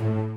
Bye.